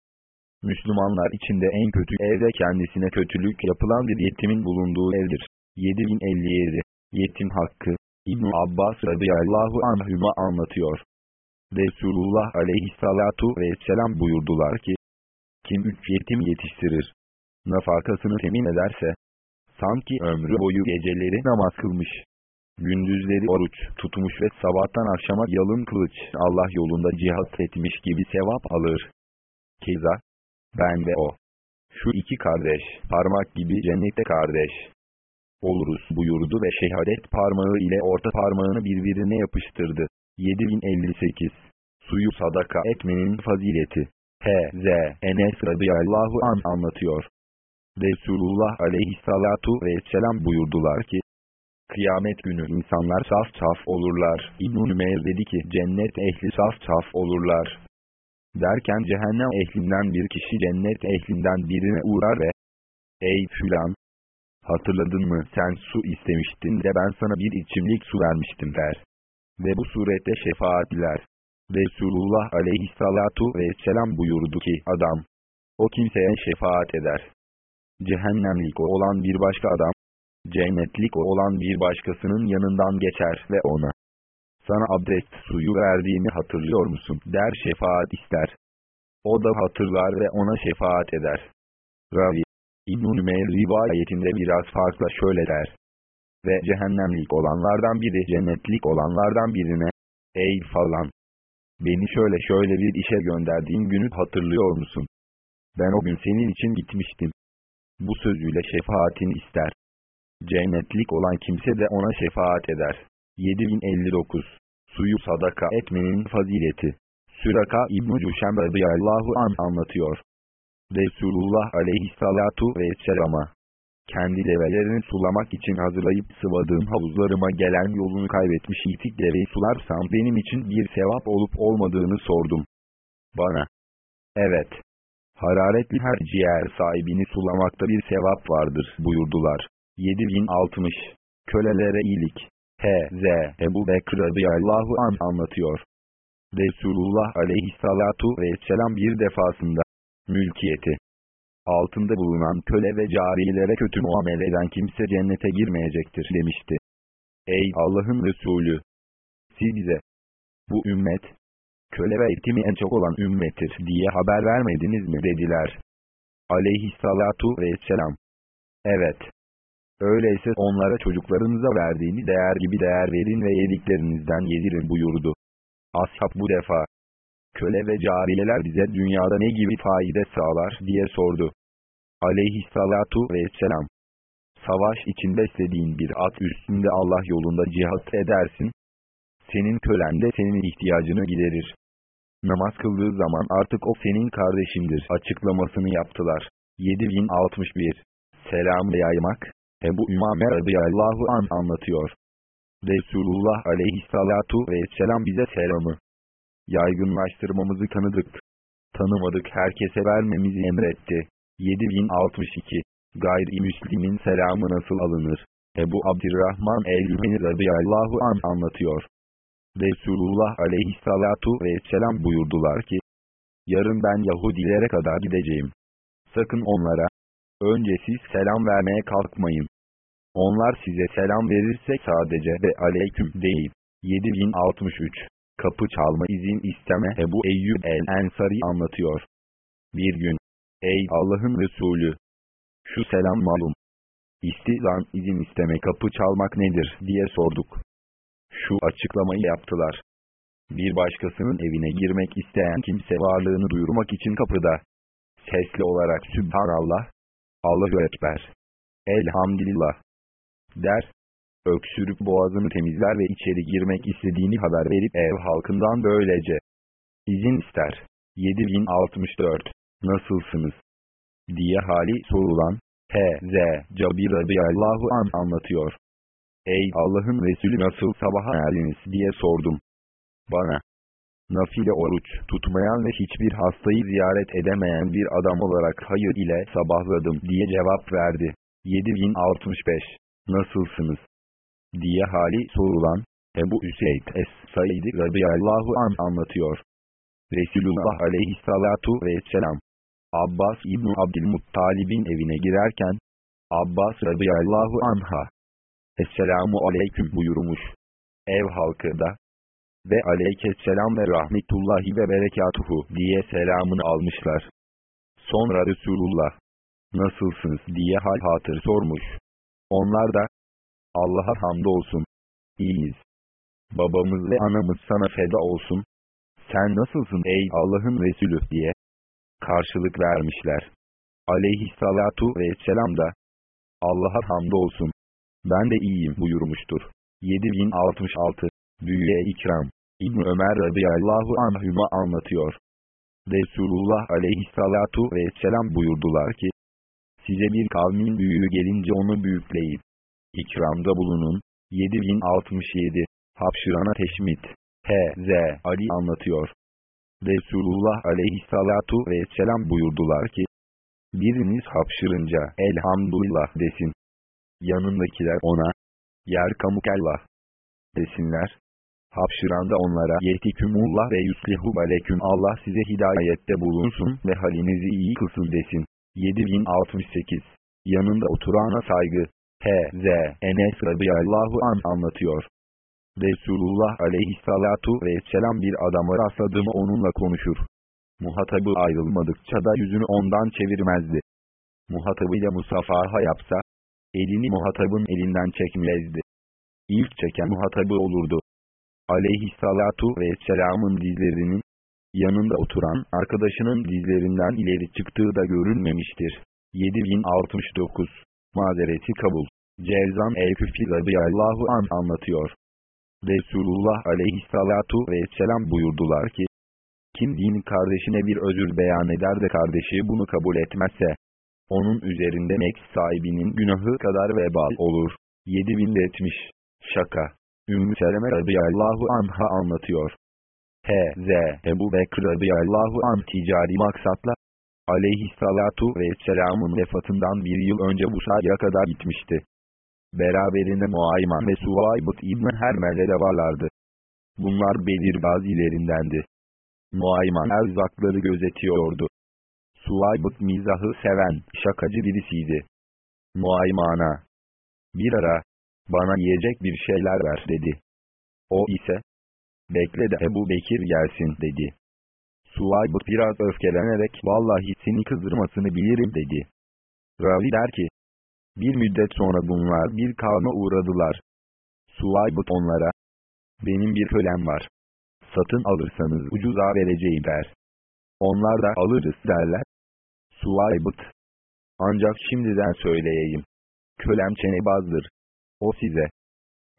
Müslümanlar içinde en kötü ev de kendisine kötülük yapılan bir yetimin bulunduğu evdir. 7057 Yetim Hakkı ibn Abbas radıyallahu anhüma anlatıyor. Resulullah aleyhissalatu vesselam buyurdular ki, kim üç yetim yetiştirir, nafakasını temin ederse, sanki ömrü boyu geceleri namaz kılmış, gündüzleri oruç tutmuş ve sabahtan akşama yalın kılıç Allah yolunda cihat etmiş gibi sevap alır. Keza, ben ve o, şu iki kardeş, parmak gibi cennette kardeş oluruz buyurdu ve şehadet parmağı ile orta parmağını birbirine yapıştırdı. 7058 Suyu sadaka etmenin fazileti H.Z. Enes radıyallahu an anlatıyor. Resulullah aleyhissalatu vesselam buyurdular ki, Kıyamet günü insanlar saf saf olurlar. İbn-i dedi ki cennet ehli saf saf olurlar. Derken cehennem ehlinden bir kişi cennet ehlinden birine uğrar ve Ey filan! Hatırladın mı sen su istemiştin de ben sana bir içimlik su vermiştim der. Ve bu surette şefaat diler. Resulullah aleyhissalatu vesselam buyurdu ki adam, o kimseye şefaat eder. Cehennemlik olan bir başka adam, cennetlik olan bir başkasının yanından geçer ve ona, sana abdest suyu verdiğimi hatırlıyor musun der şefaat ister. O da hatırlar ve ona şefaat eder. Ravi, İbn-i rivayetinde biraz farklı şöyle der. Ve cehennemlik olanlardan biri cennetlik olanlardan birine, ey falan, beni şöyle şöyle bir işe gönderdiğin günü hatırlıyor musun? Ben o gün senin için gitmiştim. Bu sözüyle şefaatin ister. Cennetlik olan kimse de ona şefaat eder. 7059 Suyu sadaka etmenin fazileti Süraka İbn-i Cüşem radıyallahu an anlatıyor. Resulullah aleyhissalatu vesselama kendi develerini sulamak için hazırlayıp sıvadığım havuzlarıma gelen yolunu kaybetmiş yitik deveyi sularsam benim için bir sevap olup olmadığını sordum. Bana, evet, hararetli her ciğer sahibini sulamakta bir sevap vardır buyurdular. 7060 Kölelere iyilik H.Z. Ebu Bekir radıyallahu an anlatıyor. Resulullah aleyhissalatu vesselam bir defasında mülkiyeti altında bulunan köle ve cariyelere kötü muamele eden kimse cennete girmeyecektir demişti. Ey Allah'ın Resulü! Siz bize bu ümmet köle ve etimi en çok olan ümmettir diye haber vermediniz mi dediler. Aleyhissalatu vesselam. Evet. Öyleyse onlara çocuklarınıza verdiğini değer gibi değer verin ve yediklerinizden yedirin buyurdu. Ashab bu defa, köle ve cariyeler bize dünyada ne gibi faide sağlar diye sordu. Aleyhissalatu vesselam. Savaş içinde istediğin bir at üstünde Allah yolunda cihat edersin. Senin kölen de senin ihtiyacını giderir. Namaz kıldığı zaman artık o senin kardeşindir açıklamasını yaptılar. 7061 Selam yaymak Ebu Ümame radıyallahu an anlatıyor. Resulullah aleyhissalatu vesselam bize selamı yaygınlaştırmamızı tanıdık. Tanımadık herkese vermemizi emretti. 7062 Gayri-Müslimin selamı nasıl alınır? Ebu Abdirrahman el-Hümeni radıyallahu an anlatıyor. Resulullah aleyhissalatu vesselam buyurdular ki, Yarın ben Yahudilere kadar gideceğim. Sakın onlara, önce siz selam vermeye kalkmayın. Onlar size selam verirse sadece ve aleyküm deyip, 7063 kapı çalma izin isteme Ebu Eyyub el-Ensari anlatıyor. Bir gün, ey Allah'ın Resulü, şu selam malum, istizan izin isteme kapı çalmak nedir diye sorduk. Şu açıklamayı yaptılar. Bir başkasının evine girmek isteyen kimse varlığını duyurmak için kapıda, sesli olarak Sübhanallah, Allahu Ekber, Elhamdülillah, der, öksürüp boğazını temizler ve içeri girmek istediğini haber verip ev halkından böylece izin ister. 7064 Nasılsınız? diye hali sorulan H.Z. Cabir radıyallahu an anlatıyor. Ey Allah'ın Resulü nasıl sabaha erdiniz diye sordum. Bana, nafile oruç tutmayan ve hiçbir hastayı ziyaret edemeyen bir adam olarak hayır ile sabahladım diye cevap verdi. 7065 Nasılsınız? Diye hali sorulan, Ebu Üseyd Es-Said'i radıyallahu an anlatıyor. Resulullah aleyhissalatu vesselam, Abbas İbni Abdülmuttalib'in evine girerken, Abbas radıyallahu anha, Esselamu aleyküm buyurmuş. Ev halkı da, ve aleykesselam ve rahmetullahi ve berekatuhu diye selamını almışlar. Sonra Resulullah, nasılsınız diye hal hatır sormuş. Onlar da, Allah'a hamdolsun, iyiyiz. Babamız ve anamız sana feda olsun. Sen nasılsın ey Allah'ın Resulü diye karşılık vermişler. Aleyhissalatu vesselam da Allah'a hamdolsun. Ben de iyiyim buyurmuştur. 7066 Büyüye ikram İbn Ömer radıyallahu anhüma anlatıyor. Resulullah aleyhissalatu vesselam buyurdular ki, size bir kavmin büyüğü gelince onu büyükleyin. İkramda bulunun. 7067 Hapşırana teşmit. H.Z. Ali anlatıyor. Resulullah aleyhissalatu vesselam buyurdular ki, biriniz hapşırınca elhamdülillah desin. Yanındakiler ona, yer kamukallah desinler. Hapşıran da onlara yehtikumullah ve yuslihu aleküm Allah size hidayette bulunsun ve halinizi iyi kılsın desin. 7068 Yanında oturana saygı H.Z. Enes radıyallahu an anlatıyor. Resulullah aleyhissalatu vesselam bir adama rastladığımı onunla konuşur. Muhatabı ayrılmadıkça da yüzünü ondan çevirmezdi. Muhatabıyla musafaha yapsa, elini muhatabın elinden çekmezdi. İlk çeken muhatabı olurdu. Aleyhissalatu vesselamın dizlerinin, yanında oturan arkadaşının dizlerinden ileri çıktığı da görülmemiştir. 7069 Mazereti kabul. Cevzan el-Küfi radıyallahu an anlatıyor. Resulullah aleyhissalatu vesselam buyurdular ki, kim din kardeşine bir özür beyan eder de kardeşi bunu kabul etmezse, onun üzerinde mek sahibinin günahı kadar vebal olur. 7070 Şaka Ümmü Seleme radıyallahu anha anlatıyor. H.Z. Ebu Bekir radıyallahu anh ticari maksatla, aleyhissalatu vesselamın vefatından bir yıl önce bu Busa'ya kadar gitmişti. Beraberinde Muayman ve Suvaybut İbni Hermel'e de varlardı. Bunlar Bedir gazilerindendi. Muayman erzakları gözetiyordu. Suvaybut mizahı seven, şakacı birisiydi. Muayman'a, bir ara, bana yiyecek bir şeyler ver dedi. O ise, bekle de Ebu Bekir gelsin dedi. Suvaybut biraz öfkelenerek vallahi seni kızdırmasını bilirim dedi. Ravi der ki, bir müddet sonra bunlar bir kavme uğradılar. Suvaybut onlara, benim bir kölem var. Satın alırsanız ucuza vereceğim der. Onlar da alırız derler. Suvaybut, ancak şimdiden söyleyeyim. Kölem çenebazdır. O size,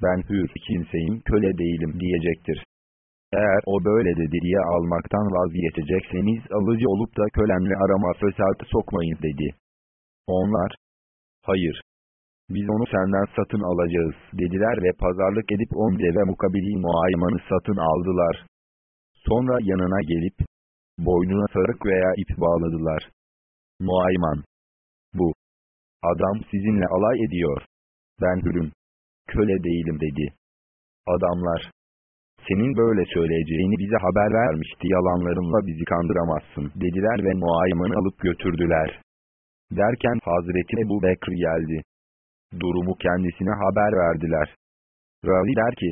ben hür kimseyim köle değilim diyecektir. Eğer o böyle dedi diye almaktan vazgeçecekseniz alıcı olup da kölemle arama fesatı sokmayın dedi. Onlar, hayır, biz onu senden satın alacağız dediler ve pazarlık edip on deve mukabili muaymanı satın aldılar. Sonra yanına gelip, boynuna sarık veya ip bağladılar. Muayman, bu, adam sizinle alay ediyor. Ben hürüm, köle değilim dedi. Adamlar, senin böyle söyleyeceğini bize haber vermişti yalanlarınla bizi kandıramazsın dediler ve Muayman'ı alıp götürdüler. Derken Hazreti Ebu Bekir geldi. Durumu kendisine haber verdiler. Ravi der ki,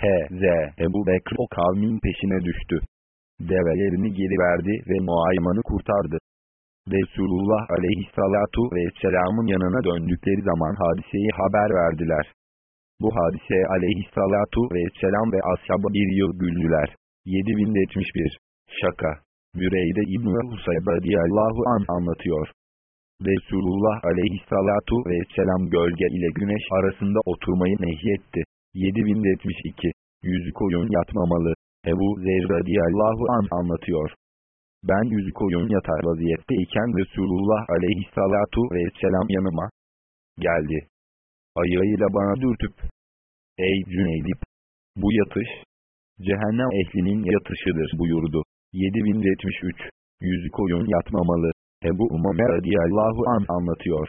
H.Z. Ebu Bekir o kavmin peşine düştü. Develerini geri verdi ve Muayman'ı kurtardı. Resulullah aleyhissalatu vesselamın yanına döndükleri zaman hadiseyi haber verdiler. Bu hadiseye aleyhissalatu vesselam ve ashabı bir yıl güldüler. 7071 Şaka Büreyde İbn-i Husayb radiyallahu an anlatıyor. Resulullah aleyhissalatu vesselam gölge ile güneş arasında oturmayı nehyetti. 7072 Yüzü koyun yatmamalı. Ebu Zer radiyallahu an anlatıyor. Ben yüzü koyun yatar vaziyetteyken Resulullah aleyhissalatu vesselam yanıma geldi ayağıyla bana dürtüp, ey Cüneydip, bu yatış, cehennem ehlinin yatışıdır buyurdu. 7073 Yüzü koyun yatmamalı. Ebu Umame radiyallahu an anlatıyor.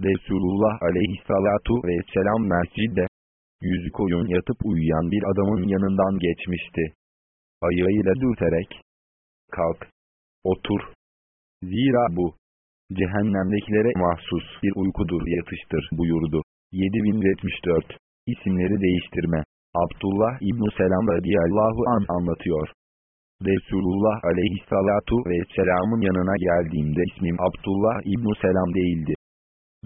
Resulullah aleyhissalatu vesselam mescidde, yüzü koyun yatıp uyuyan bir adamın yanından geçmişti. Ayağıyla dürterek, kalk, otur. Zira bu, cehennemdekilere mahsus bir uykudur yatıştır buyurdu. 7074 İsimleri değiştirme Abdullah İbn Selam radiyallahu an anlatıyor. Resulullah aleyhissalatu vesselamın yanına geldiğimde ismim Abdullah İbn Selam değildi.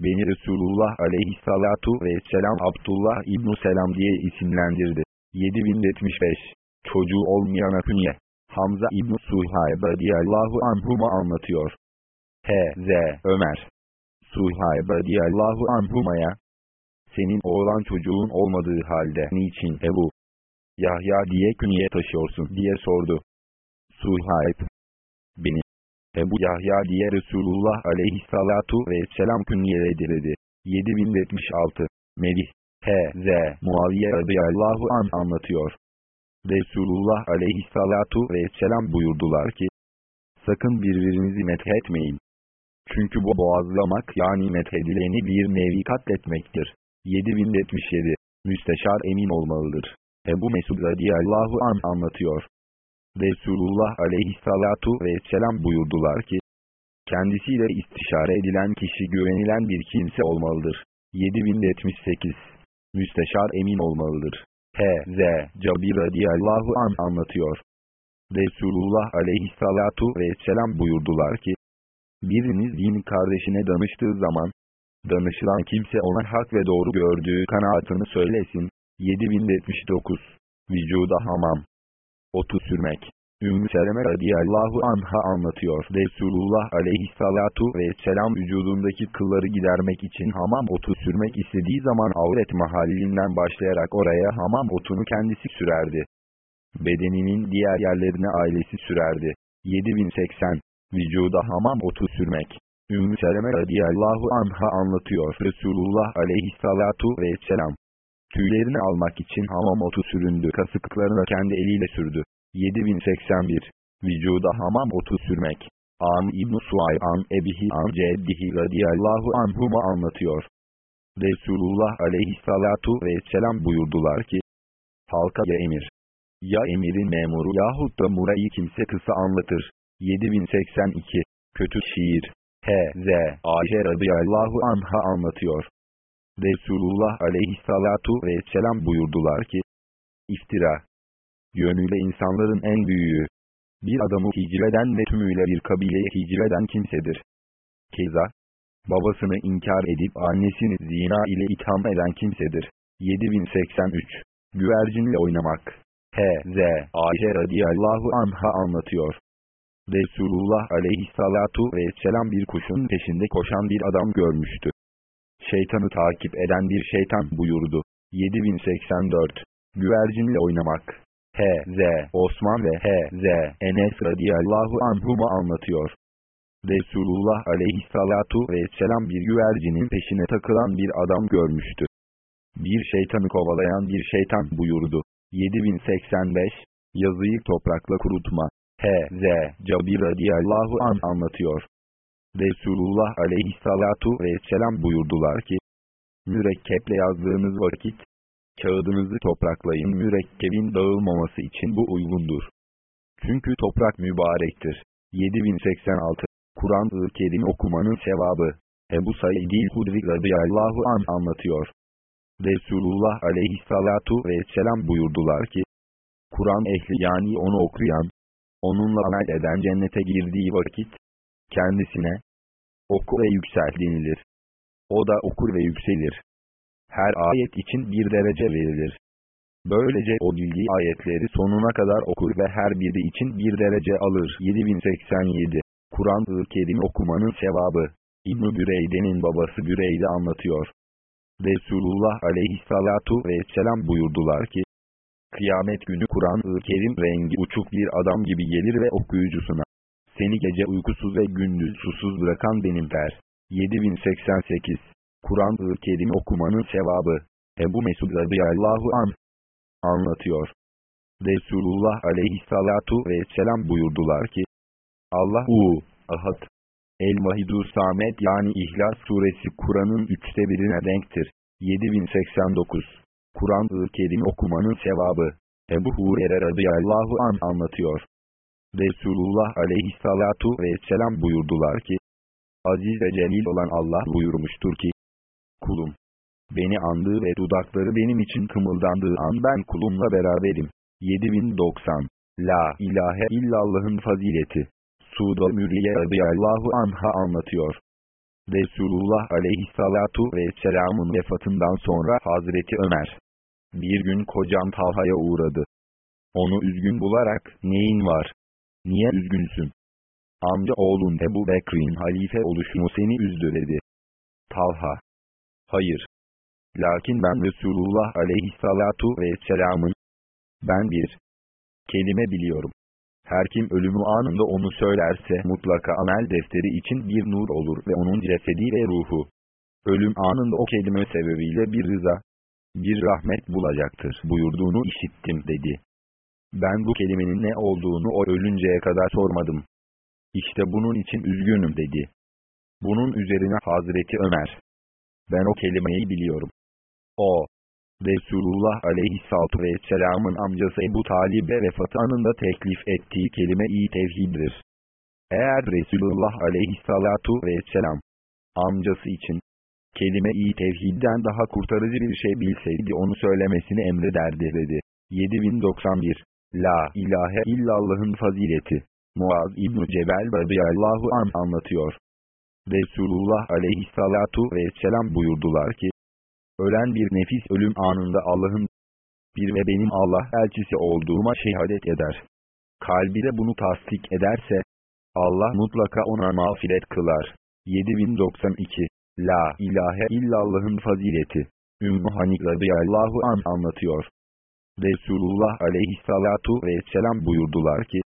Beni Resulullah aleyhissalatu vesselam Abdullah İbn Selam diye isimlendirdi. 7075 Çocuğu olmayana künye Hamza İbn Suhayb radiyallahu anhuma anlatıyor. H.Z. Ömer Suhayb radiyallahu anhumaya senin oğlan çocuğun olmadığı halde niçin Ebu Yahya diye künye taşıyorsun diye sordu. Suhayb beni Ebu Yahya diye Resulullah aleyhissalatu vesselam künyeledirdi. 7076 Melih H.Z. Muaviye radıyallahu an anlatıyor. Resulullah aleyhissalatu vesselam buyurdular ki, sakın birbirinizi methetmeyin. Çünkü bu boğazlamak yani methedileni bir nevi katletmektir. 7077 Müsteşar emin olmalıdır. Ebu Mesud radiyallahu an anlatıyor. Resulullah aleyhissalatu vesselam buyurdular ki, kendisiyle istişare edilen kişi güvenilen bir kimse olmalıdır. 7078 Müsteşar emin olmalıdır. H.Z. Cabir radiyallahu an anlatıyor. Resulullah aleyhissalatu vesselam buyurdular ki, biriniz din kardeşine danıştığı zaman, danışılan kimse ona hak ve doğru gördüğü kanaatını söylesin. 7079 Vücuda hamam Otu sürmek Ümmü Seleme radiyallahu anha anlatıyor. Resulullah aleyhissalatu vesselam vücudundaki kılları gidermek için hamam otu sürmek istediği zaman avret mahallinden başlayarak oraya hamam otunu kendisi sürerdi. Bedeninin diğer yerlerine ailesi sürerdi. 7080 Vücuda hamam otu sürmek Ümmü Seleme radiyallahu anha anlatıyor. Resulullah aleyhissalatu vesselam tüylerini almak için hamam otu süründü. Kasıklarına kendi eliyle sürdü. 7081 Vücuda hamam otu sürmek An İbn-i Suay'an Ebihi An Ceddihi radiyallahu anhuma anlatıyor. Resulullah aleyhissalatu vesselam buyurdular ki, halka ya emir, ya emirin memuru yahut da murayı kimse kısa anlatır. 7082 Kötü şiir H.Z. Ayşe radıyallahu anha anlatıyor. Resulullah aleyhissalatu vesselam buyurdular ki, iftira, yönüyle insanların en büyüğü, bir adamı hicreden ve tümüyle bir kabileye hicreden kimsedir. Keza, babasını inkar edip annesini zina ile itham eden kimsedir. 7083 Güvercinle oynamak H.Z. Ayşe radiyallahu anha anlatıyor. Resulullah aleyhissalatu vesselam bir kuşun peşinde koşan bir adam görmüştü. Şeytanı takip eden bir şeytan buyurdu. 7084 Güvercinle oynamak H.Z. Osman ve H.Z. Enes radiyallahu anhuma anlatıyor. Resulullah aleyhissalatu vesselam bir güvercinin peşine takılan bir adam görmüştü. Bir şeytanı kovalayan bir şeytan buyurdu. 7085 Yazıyı toprakla kurutma H.Z. Cabir radiyallahu an anlatıyor. Resulullah aleyhissalatu vesselam buyurdular ki, mürekkeple yazdığınız vakit, kağıdınızı topraklayın mürekkebin dağılmaması için bu uygundur. Çünkü toprak mübarektir. 7086 Kur'an-ı Kerim okumanın sevabı Ebu Said-i Hudri radıyallahu an anlatıyor. Resulullah aleyhissalatu vesselam buyurdular ki, Kur'an ehli yani onu okuyan, onunla amel eden cennete girdiği vakit, kendisine, oku ve yüksel denilir. O da okur ve yükselir her ayet için bir derece verilir. Böylece o bildiği ayetleri sonuna kadar okur ve her biri için bir derece alır. 7087 Kur'an-ı Kerim okumanın sevabı İbn-i Büreyde'nin babası Büreyde anlatıyor. Resulullah aleyhissalatu vesselam buyurdular ki, Kıyamet günü Kur'an-ı Kerim rengi uçuk bir adam gibi gelir ve okuyucusuna, seni gece uykusuz ve gündüz susuz bırakan benim der. 7088 Kur'an-ı Kerim okumanın sevabı. Ebu Mesud radıyallahu an anlatıyor. Resulullah aleyhissalatu vesselam buyurdular ki, Allahu ahad. El-Mahidur Samet yani İhlas suresi Kur'an'ın üçte birine denktir. 7089 Kur'an-ı Kerim okumanın sevabı Ebu Hurer'e radıyallahu an anlatıyor. Resulullah aleyhissalatu vesselam buyurdular ki, Aziz ve celil olan Allah buyurmuştur ki, Kulum, beni andığı ve dudakları benim için kımıldandığı an ben kulumla beraberim. 7090 La ilahe illallah'ın fazileti Suda Mürriye radıyallahu anha anlatıyor. Resulullah aleyhissalatu vesselamın vefatından sonra Hazreti Ömer bir gün kocam Talha'ya uğradı. Onu üzgün bularak, neyin var? Niye üzgünsün? Amca oğlun Ebu Bekir'in halife oluşumu seni üzdü dedi. Talha. Hayır. Lakin ben Resulullah aleyhissalatu vesselamın, ben bir kelime biliyorum. Her kim ölümü anında onu söylerse mutlaka amel defteri için bir nur olur ve onun cesedi ve ruhu. Ölüm anında o kelime sebebiyle bir rıza, bir rahmet bulacaktır buyurduğunu işittim dedi. Ben bu kelimenin ne olduğunu o ölünceye kadar sormadım. İşte bunun için üzgünüm dedi. Bunun üzerine Hazreti Ömer. Ben o kelimeyi biliyorum. O, Resulullah aleyhissalatu vesselamın amcası Ebu Talib'e vefatı anında teklif ettiği kelime iyi tevhiddir. Eğer Resulullah aleyhissalatu vesselam amcası için kelime iyi tevhidden daha kurtarıcı bir şey bilseydi onu söylemesini emrederdi dedi. 7091 La ilahe illallah'ın fazileti Muaz İbn-i Cebel radıyallahu an anlatıyor. Resulullah aleyhissalatu vesselam buyurdular ki, Ölen bir nefis ölüm anında Allah'ın bir ve benim Allah elçisi olduğuma şehadet eder. Kalbi de bunu tasdik ederse, Allah mutlaka ona mağfiret kılar. 7092 La ilahe illallah'ın fazileti Ümmü Hanik radıyallahu an anlatıyor. Resulullah aleyhissalatu vesselam buyurdular ki,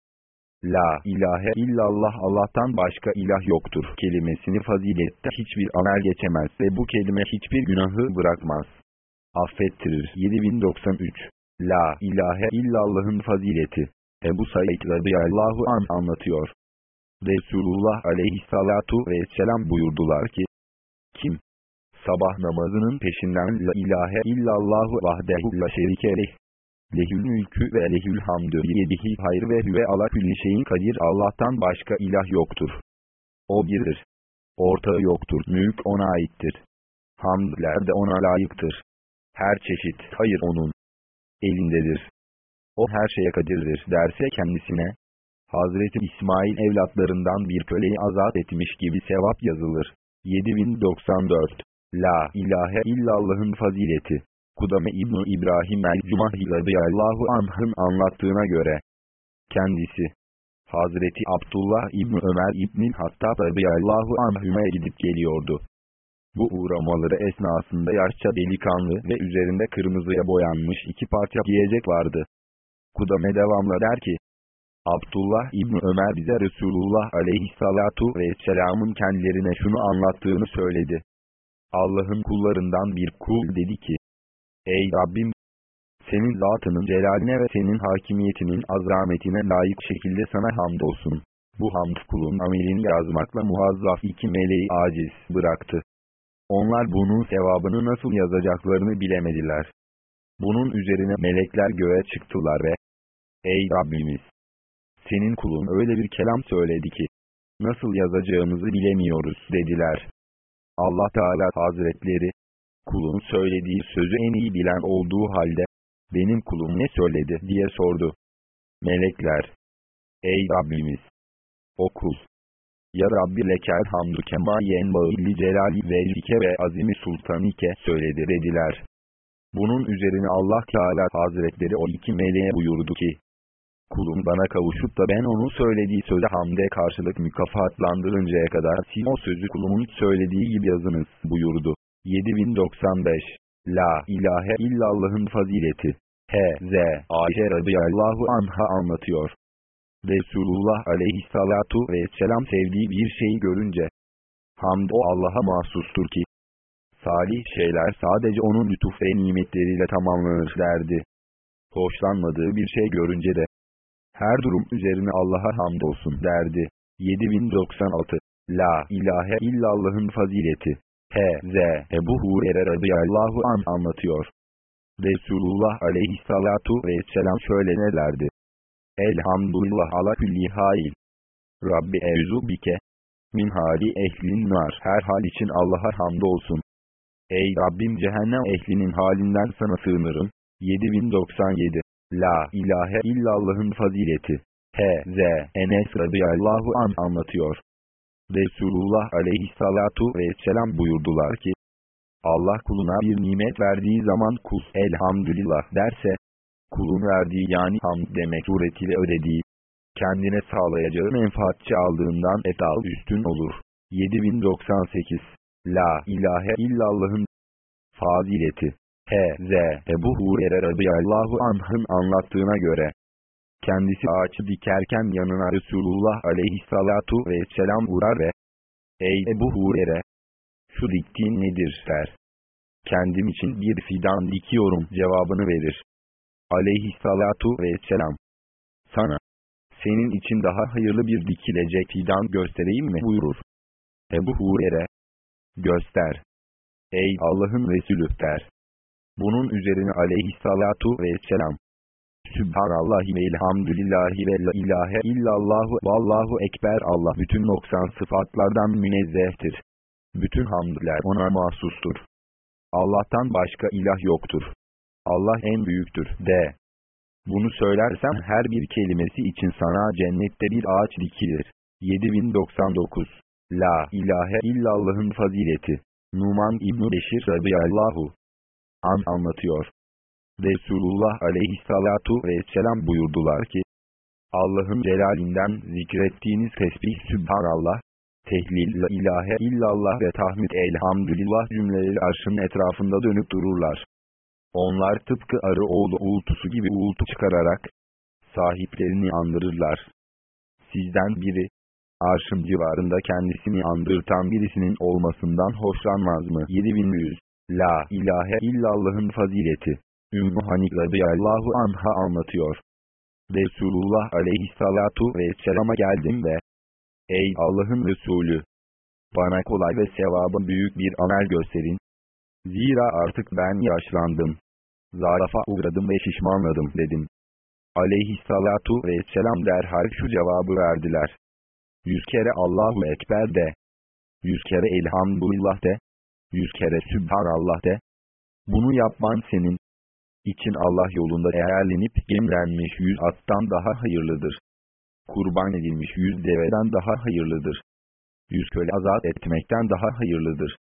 La ilahe illallah Allah'tan başka ilah yoktur kelimesini fazilette hiçbir amel geçemez ve bu kelime hiçbir günahı bırakmaz. Affettirir 7093 La ilahe illallah'ın fazileti Ebu Said radıyallahu an anlatıyor. Resulullah aleyhissalatu vesselam buyurdular ki, Kim? Sabah namazının peşinden la ilahe illallahu vahdehu la şerikeleh Lehül mülkü ve lehül hamdü yedihi hayır ve hüve ala külli şeyin kadir Allah'tan başka ilah yoktur. O birdir. Ortağı yoktur. Mülk ona aittir. Hamdler de ona layıktır. Her çeşit hayır onun elindedir. O her şeye kadirdir derse kendisine, Hazreti İsmail evlatlarından bir köleyi azat etmiş gibi sevap yazılır. 7094 La ilahe illallah'ın fazileti Kudame İbni İbrahim el-Cumahi radıyallahu anh'ın anlattığına göre, kendisi, Hazreti Abdullah İbni Ömer İbni Hattab radıyallahu anhüme gidip geliyordu. Bu uğramaları esnasında yaşça delikanlı ve üzerinde kırmızıya boyanmış iki parça giyecek vardı. Kudame devamla der ki, Abdullah İbni Ömer bize Resulullah aleyhissalatu vesselamın kendilerine şunu anlattığını söyledi. Allah'ın kullarından bir kul dedi ki, Ey Rabbim! Senin zatının celaline ve senin hakimiyetinin azametine layık şekilde sana hamdolsun. Bu hamd kulun amelini yazmakla muhazzaf iki meleği aciz bıraktı. Onlar bunun sevabını nasıl yazacaklarını bilemediler. Bunun üzerine melekler göğe çıktılar ve Ey Rabbimiz! Senin kulun öyle bir kelam söyledi ki, nasıl yazacağımızı bilemiyoruz dediler. Allah Teala Hazretleri, kulun söylediği sözü en iyi bilen olduğu halde, benim kulum ne söyledi diye sordu. Melekler, ey Rabbimiz! O kul, ya Rabbi lekel hamdu kema yenbağili celali vecike ve azimi sultanike söyledi dediler. Bunun üzerine Allah Teala Hazretleri o iki meleğe buyurdu ki, Kulum bana kavuşup da ben onun söylediği söze hamde karşılık mükafatlandırıncaya kadar siz o sözü kulumun söylediği gibi yazınız buyurdu. 7095 La ilahe illallah'ın fazileti H.Z. Ayşe radıyallahu anha anlatıyor. Resulullah aleyhissalatu vesselam sevdiği bir şeyi görünce Hamd o Allah'a mahsustur ki salih şeyler sadece onun lütuf ve nimetleriyle tamamlanır derdi. hoşlanmadığı bir şey görünce de, her durum üzerine Allah'a hamdolsun derdi. 7096 La ilahe illallah'ın fazileti H.Z. Ebu Hurer'e radıyallahu an anlatıyor. Resulullah aleyhissalatu vesselam şöyle nelerdi. Elhamdülillah ala külli hail. Rabbi evzu bike. Ehlin nar. Her hal için Allah'a hamdolsun. Ey Rabbim cehennem ehlinin halinden sana sığınırım. 7097 La ilahe illallah'ın fazileti. H.Z. Enes radıyallahu an anlatıyor. Resulullah aleyhissalatu vesselam buyurdular ki, Allah kuluna bir nimet verdiği zaman kul elhamdülillah derse, kulun verdiği yani hamd demek suretiyle ödediği, kendine sağlayacağı menfaatçi aldığından etal üstün olur. 7098 La ilahe illallah'ın fazileti H.Z. Ebu Hurer'e radıyallahu anh'ın anlattığına göre, kendisi ağaçı dikerken yanına Resulullah aleyhissalatu vesselam uğrar ve, Ey Ebu Hurer'e, şu diktiğin nedir der. Kendim için bir fidan dikiyorum cevabını verir. Aleyhissalatu vesselam. Sana, senin için daha hayırlı bir dikilecek fidan göstereyim mi buyurur. Ebu Hurer'e, göster. Ey Allah'ın Resulü der. Bunun üzerine aleyhissalatu vesselam. Sübhanallahi ve ve la ilahe illallahu vallahu ekber Allah bütün noksan sıfatlardan münezzehtir. Bütün hamdler ona mahsustur. Allah'tan başka ilah yoktur. Allah en büyüktür de. Bunu söylersem her bir kelimesi için sana cennette bir ağaç dikilir. 7099 La ilahe illallah'ın fazileti. Numan İbn Beşir radıyallahu an anlatıyor. Resulullah aleyhissalatu vesselam buyurdular ki, Allah'ın celalinden zikrettiğiniz tesbih Sübhanallah, tehlil la ilahe illallah ve tahmid elhamdülillah cümleleri arşın etrafında dönüp dururlar. Onlar tıpkı arı oğlu uğultusu gibi uğultu çıkararak, sahiplerini andırırlar. Sizden biri, arşın civarında kendisini andırtan birisinin olmasından hoşlanmaz mı? 7100 La ilahe illallah'ın fazileti. Ümmü Hanik radıyallahu anha anlatıyor. Resulullah aleyhissalatu vesselama geldim ve Ey Allah'ın Resulü! Bana kolay ve sevabı büyük bir amel gösterin. Zira artık ben yaşlandım. Zarafa uğradım ve şişmanladım dedim. Aleyhissalatu vesselam derhal şu cevabı verdiler. Yüz kere Allahu Ekber de. Yüz kere Elhamdülillah de. Yüz kere Sübhanallah de. Bunu yapman senin için Allah yolunda eğerlenip gemlenmiş yüz attan daha hayırlıdır. Kurban edilmiş yüz deveden daha hayırlıdır. Yüz köle azat etmekten daha hayırlıdır.